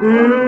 Hum.